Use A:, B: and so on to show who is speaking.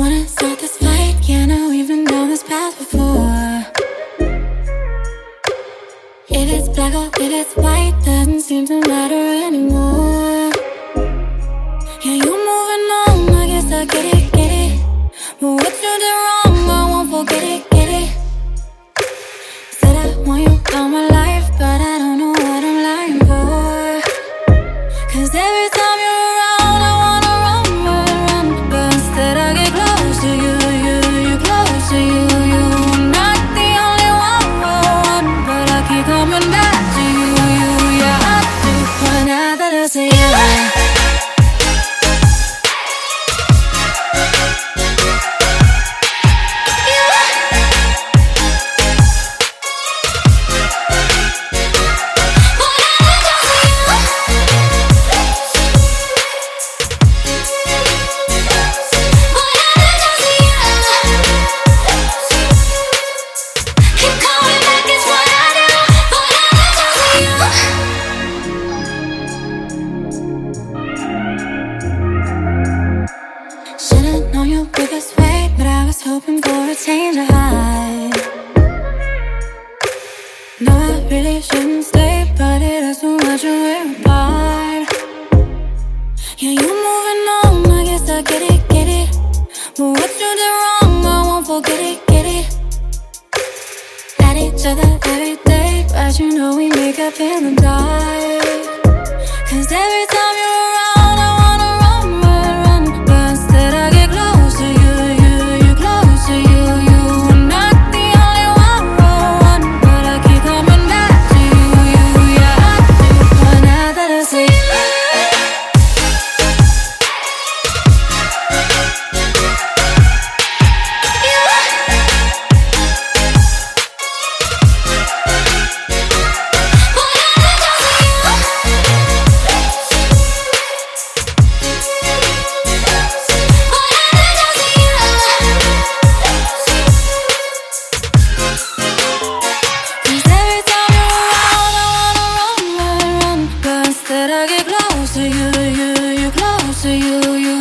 A: Wanna start this fight? Yeah, now we've been down this path before. If it's black or if it's white, doesn't seem to matter anymore. See you. Really shouldn't stay, but it hurts so much when we're apart. Yeah, you moving on, I guess I get it, get it. But what you did wrong, I won't forget it, get it. At each other every day, but you know we make up in the dark. Cause every time to you, you